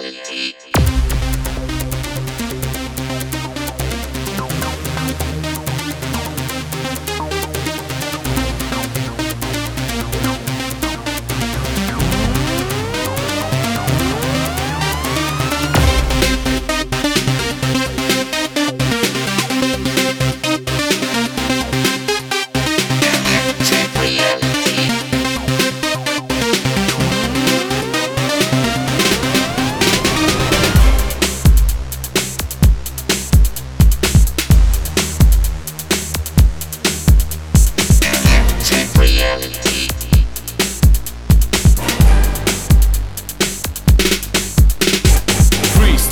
reality.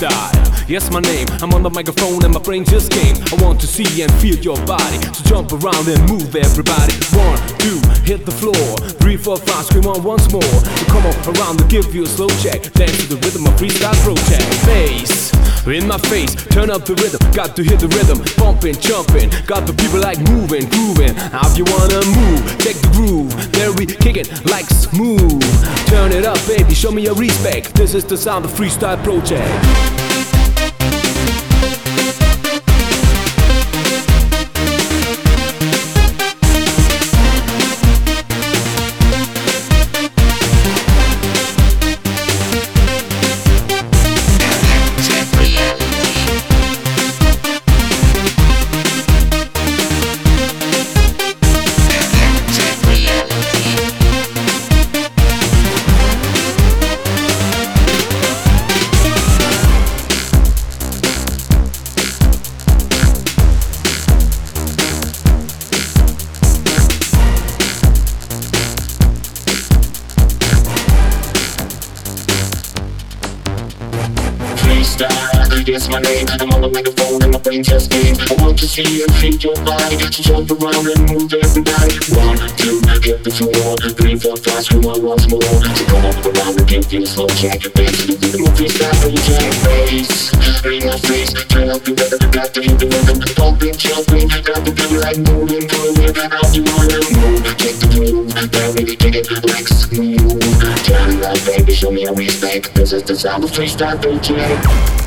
Yes my name. I'm on the microphone and my brain just came. I want to see and feel your body, so jump around and move everybody. One, two, hit the floor. Three, four, five, scream on once more. So come on around to give you a slow check. Dance to the rhythm of freestyle project. Bass in my face, turn up the rhythm. Got to hear the rhythm, bumping, jumping. Got the people like moving, grooving. How you wanna move? Check the groove. There we kick it like smooth. Turn it up, baby. Show me your respect. This is the sound of freestyle project. Freestyle, that's my name. I'm on the microphone and my brain just came. I want to see and feel your body. So jump around and move everybody. One, two, get the floor. Three, four, five, scream on once more. So come on around and give you a slow check. Dance to the rhythm of freestyle, project bass. In my face, turn up the rhythm. Got to hear the rhythm. Bumping, jumping, got to feel like moving, moving. How you wanna move? Get the groove. Now really kick it like Show me a respect. This is the sound of freestyle, project.